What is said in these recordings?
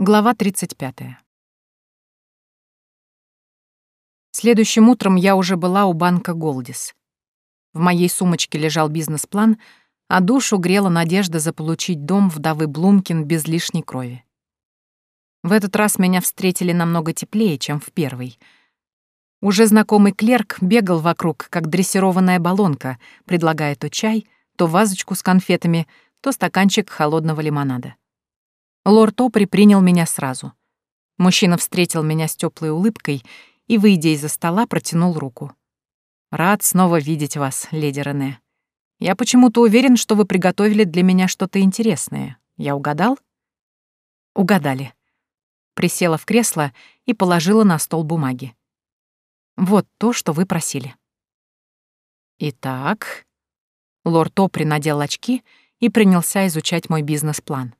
Глава 35. Следующим утром я уже была у банка «Голдис». В моей сумочке лежал бизнес-план, а душу грела надежда заполучить дом вдовы Блумкин без лишней крови. В этот раз меня встретили намного теплее, чем в первый. Уже знакомый клерк бегал вокруг, как дрессированная баллонка, предлагая то чай, то вазочку с конфетами, то стаканчик холодного лимонада. Лорд Опри принял меня сразу. Мужчина встретил меня с теплой улыбкой и, выйдя из-за стола, протянул руку. «Рад снова видеть вас, леди Рене. Я почему-то уверен, что вы приготовили для меня что-то интересное. Я угадал?» «Угадали». Присела в кресло и положила на стол бумаги. «Вот то, что вы просили». «Итак...» Лорд Опри надел очки и принялся изучать мой бизнес-план.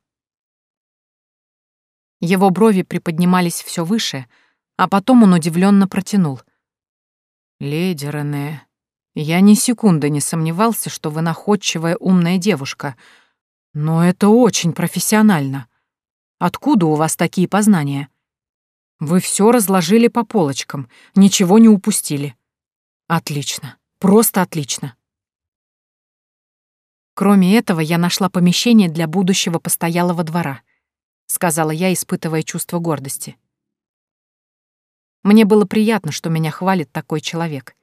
Его брови приподнимались все выше, а потом он удивленно протянул. «Леди Рене, я ни секунды не сомневался, что вы находчивая умная девушка, но это очень профессионально. Откуда у вас такие познания? Вы все разложили по полочкам, ничего не упустили. Отлично, просто отлично. Кроме этого, я нашла помещение для будущего постоялого двора — сказала я, испытывая чувство гордости. Мне было приятно, что меня хвалит такой человек.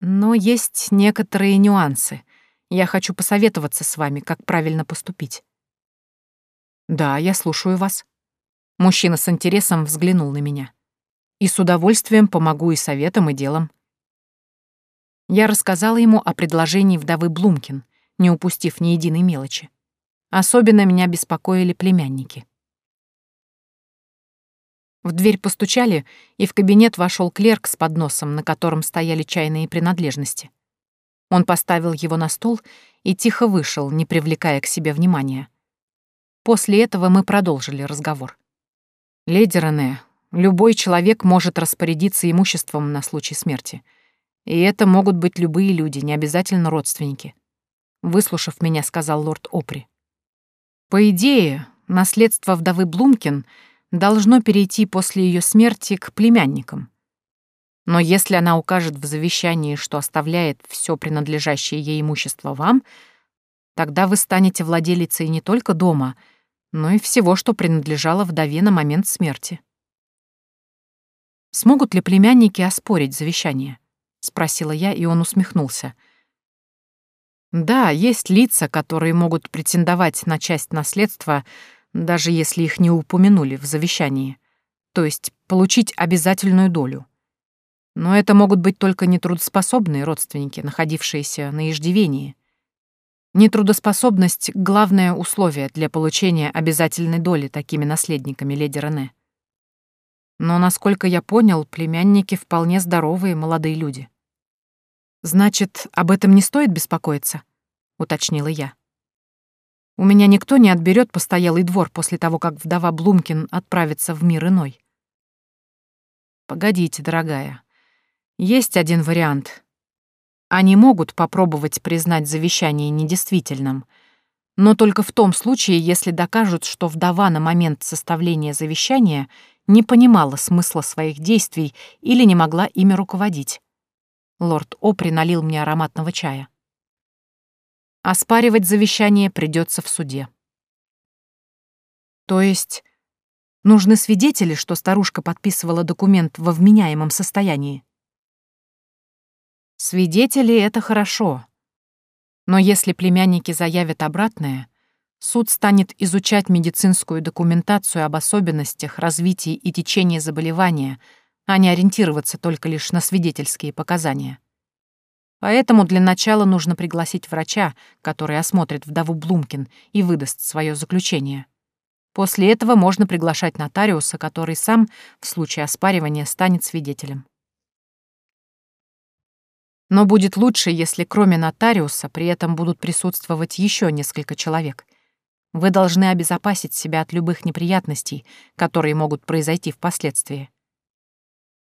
Но есть некоторые нюансы. Я хочу посоветоваться с вами, как правильно поступить. Да, я слушаю вас. Мужчина с интересом взглянул на меня. И с удовольствием помогу и советом, и делом. Я рассказала ему о предложении вдовы Блумкин, не упустив ни единой мелочи. Особенно меня беспокоили племянники. В дверь постучали, и в кабинет вошел клерк с подносом, на котором стояли чайные принадлежности. Он поставил его на стол и тихо вышел, не привлекая к себе внимания. После этого мы продолжили разговор. «Леди Рене, любой человек может распорядиться имуществом на случай смерти. И это могут быть любые люди, не обязательно родственники», — выслушав меня, сказал лорд Опри. «По идее, наследство вдовы Блумкин — должно перейти после ее смерти к племянникам. Но если она укажет в завещании, что оставляет все принадлежащее ей имущество вам, тогда вы станете владелицей не только дома, но и всего, что принадлежало вдове на момент смерти. «Смогут ли племянники оспорить завещание?» — спросила я, и он усмехнулся. «Да, есть лица, которые могут претендовать на часть наследства, даже если их не упомянули в завещании, то есть получить обязательную долю. Но это могут быть только нетрудоспособные родственники, находившиеся на иждивении. Нетрудоспособность — главное условие для получения обязательной доли такими наследниками леди Рене. Но, насколько я понял, племянники вполне здоровые молодые люди. «Значит, об этом не стоит беспокоиться?» — уточнила я. У меня никто не отберет постоялый двор после того, как вдова Блумкин отправится в мир иной. Погодите, дорогая. Есть один вариант. Они могут попробовать признать завещание недействительным, но только в том случае, если докажут, что вдова на момент составления завещания не понимала смысла своих действий или не могла ими руководить. Лорд Опри налил мне ароматного чая. Оспаривать завещание придется в суде. То есть нужны свидетели, что старушка подписывала документ во вменяемом состоянии? Свидетели — это хорошо. Но если племянники заявят обратное, суд станет изучать медицинскую документацию об особенностях, развитии и течении заболевания, а не ориентироваться только лишь на свидетельские показания. Поэтому для начала нужно пригласить врача, который осмотрит вдову Блумкин и выдаст свое заключение. После этого можно приглашать нотариуса, который сам, в случае оспаривания, станет свидетелем. Но будет лучше, если кроме нотариуса при этом будут присутствовать еще несколько человек. Вы должны обезопасить себя от любых неприятностей, которые могут произойти впоследствии.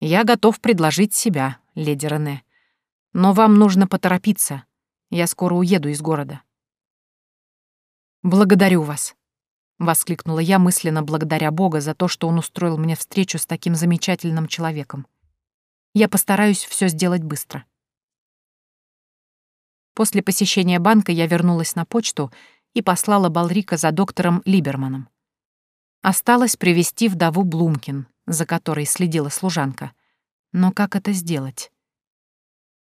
Я готов предложить себя, леди Рене. Но вам нужно поторопиться. Я скоро уеду из города. Благодарю вас. — воскликнула я мысленно благодаря Бога за то, что он устроил мне встречу с таким замечательным человеком. Я постараюсь все сделать быстро. После посещения банка я вернулась на почту и послала Балрика за доктором Либерманом. Осталось привести вдову Блумкин, за которой следила служанка. Но как это сделать?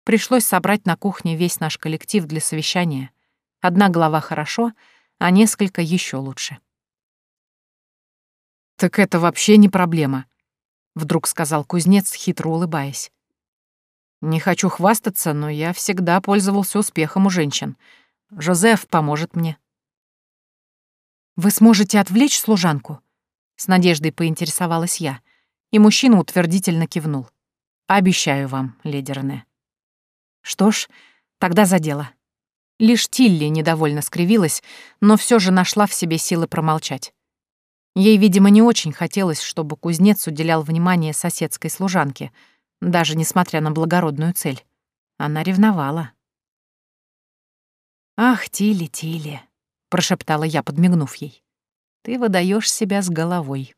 Пришлось собрать на кухне весь наш коллектив для совещания. Одна глава хорошо, а несколько еще лучше. «Так это вообще не проблема», — вдруг сказал кузнец, хитро улыбаясь. «Не хочу хвастаться, но я всегда пользовался успехом у женщин. Жозеф поможет мне». «Вы сможете отвлечь служанку?» С надеждой поинтересовалась я, и мужчина утвердительно кивнул. «Обещаю вам, леди Рене». Что ж, тогда за дело. Лишь Тилли недовольно скривилась, но все же нашла в себе силы промолчать. Ей, видимо, не очень хотелось, чтобы кузнец уделял внимание соседской служанке, даже несмотря на благородную цель. Она ревновала. «Ах, Тилли, Тилли», — прошептала я, подмигнув ей. «Ты выдаешь себя с головой».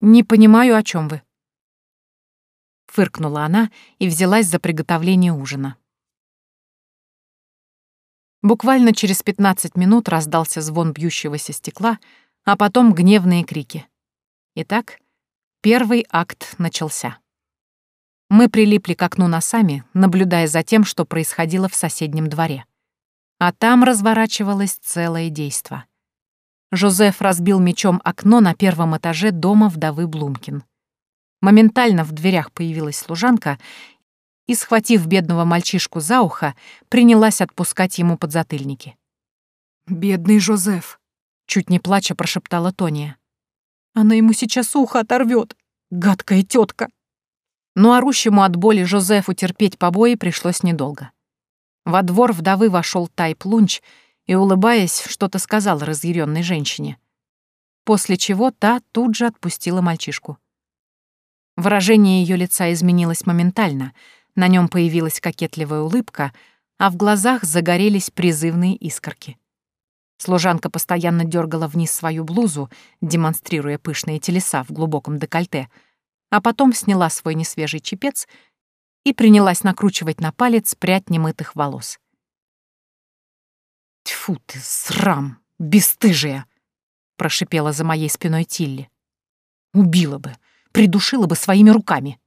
«Не понимаю, о чем вы», фыркнула она и взялась за приготовление ужина. Буквально через 15 минут раздался звон бьющегося стекла, а потом гневные крики. Итак, первый акт начался. Мы прилипли к окну носами, наблюдая за тем, что происходило в соседнем дворе. А там разворачивалось целое действо. Жозеф разбил мечом окно на первом этаже дома вдовы Блумкин. Моментально в дверях появилась служанка и, схватив бедного мальчишку за ухо, принялась отпускать ему подзатыльники. «Бедный Жозеф», — чуть не плача прошептала Тония. «Она ему сейчас ухо оторвет, гадкая тетка. Но орущему от боли Жозефу терпеть побои пришлось недолго. Во двор вдовы вошел Тайп Лунч и, улыбаясь, что-то сказал разъяренной женщине. После чего та тут же отпустила мальчишку. Выражение ее лица изменилось моментально, на нем появилась кокетливая улыбка, а в глазах загорелись призывные искорки. Служанка постоянно дергала вниз свою блузу, демонстрируя пышные телеса в глубоком декольте, а потом сняла свой несвежий чепец и принялась накручивать на палец прядь немытых волос. «Тьфу ты, срам, бесстыжая!» — прошипела за моей спиной Тилли. «Убила бы, придушила бы своими руками.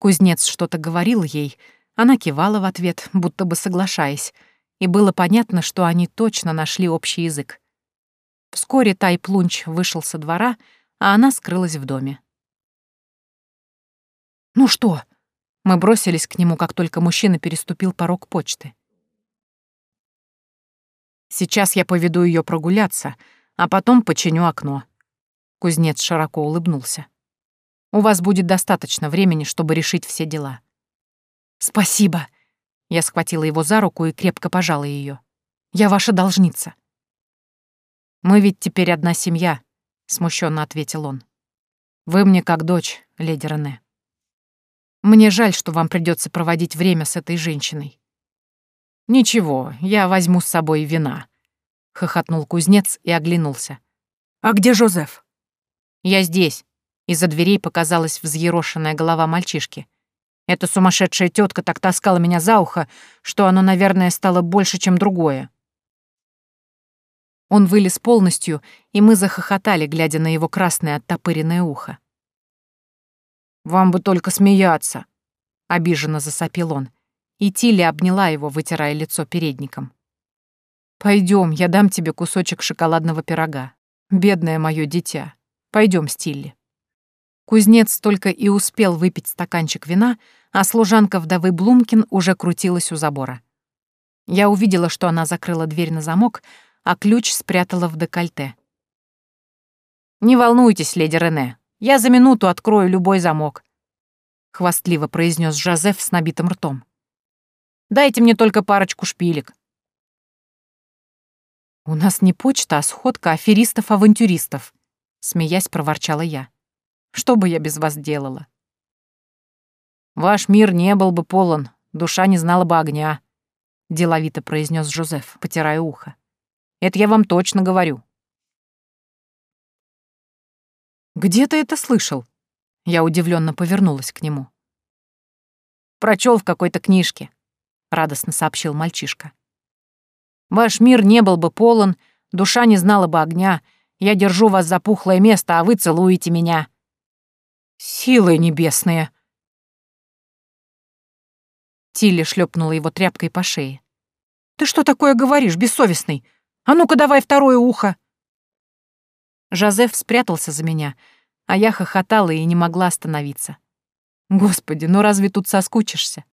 Кузнец что-то говорил ей, она кивала в ответ, будто бы соглашаясь, и было понятно, что они точно нашли общий язык. Вскоре Тай Плунч вышел со двора, а она скрылась в доме. «Ну что?» Мы бросились к нему, как только мужчина переступил порог почты. «Сейчас я поведу ее прогуляться, а потом починю окно», Кузнец широко улыбнулся. «У вас будет достаточно времени, чтобы решить все дела». «Спасибо!» Я схватила его за руку и крепко пожала ее. «Я ваша должница». «Мы ведь теперь одна семья», — смущенно ответил он. «Вы мне как дочь, леди Рене. Мне жаль, что вам придется проводить время с этой женщиной». «Ничего, я возьму с собой вина», — хохотнул кузнец и оглянулся. «А где Жозеф?» «Я здесь». Из-за дверей показалась взъерошенная голова мальчишки. Эта сумасшедшая тетка так таскала меня за ухо, что оно, наверное, стало больше, чем другое. Он вылез полностью, и мы захохотали, глядя на его красное оттопыренное ухо. «Вам бы только смеяться», — обиженно засопил он, и Тилли обняла его, вытирая лицо передником. Пойдем, я дам тебе кусочек шоколадного пирога. Бедное мое дитя. Пойдем, Стилли». Кузнец только и успел выпить стаканчик вина, а служанка вдовы Блумкин уже крутилась у забора. Я увидела, что она закрыла дверь на замок, а ключ спрятала в декольте. «Не волнуйтесь, леди Рене, я за минуту открою любой замок», — хвастливо произнес Жозеф с набитым ртом. «Дайте мне только парочку шпилек». «У нас не почта, а сходка аферистов-авантюристов», смеясь, проворчала я. Что бы я без вас делала? Ваш мир не был бы полон, душа не знала бы огня, деловито произнес Жозеф, потирая ухо. Это я вам точно говорю. Где ты это слышал? Я удивленно повернулась к нему. Прочел в какой-то книжке, радостно сообщил мальчишка. Ваш мир не был бы полон, душа не знала бы огня. Я держу вас за пухлое место, а вы целуете меня. Силы небесные. Тилли шлепнула его тряпкой по шее. Ты что такое говоришь, бессовестный? А ну-ка давай второе ухо. Жозеф спрятался за меня, а я хохотала и не могла остановиться. Господи, ну разве тут соскучишься?